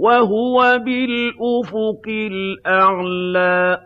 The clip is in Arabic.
وَهُوَ بِالْأُفُقِ الْأَعْلَىٰ.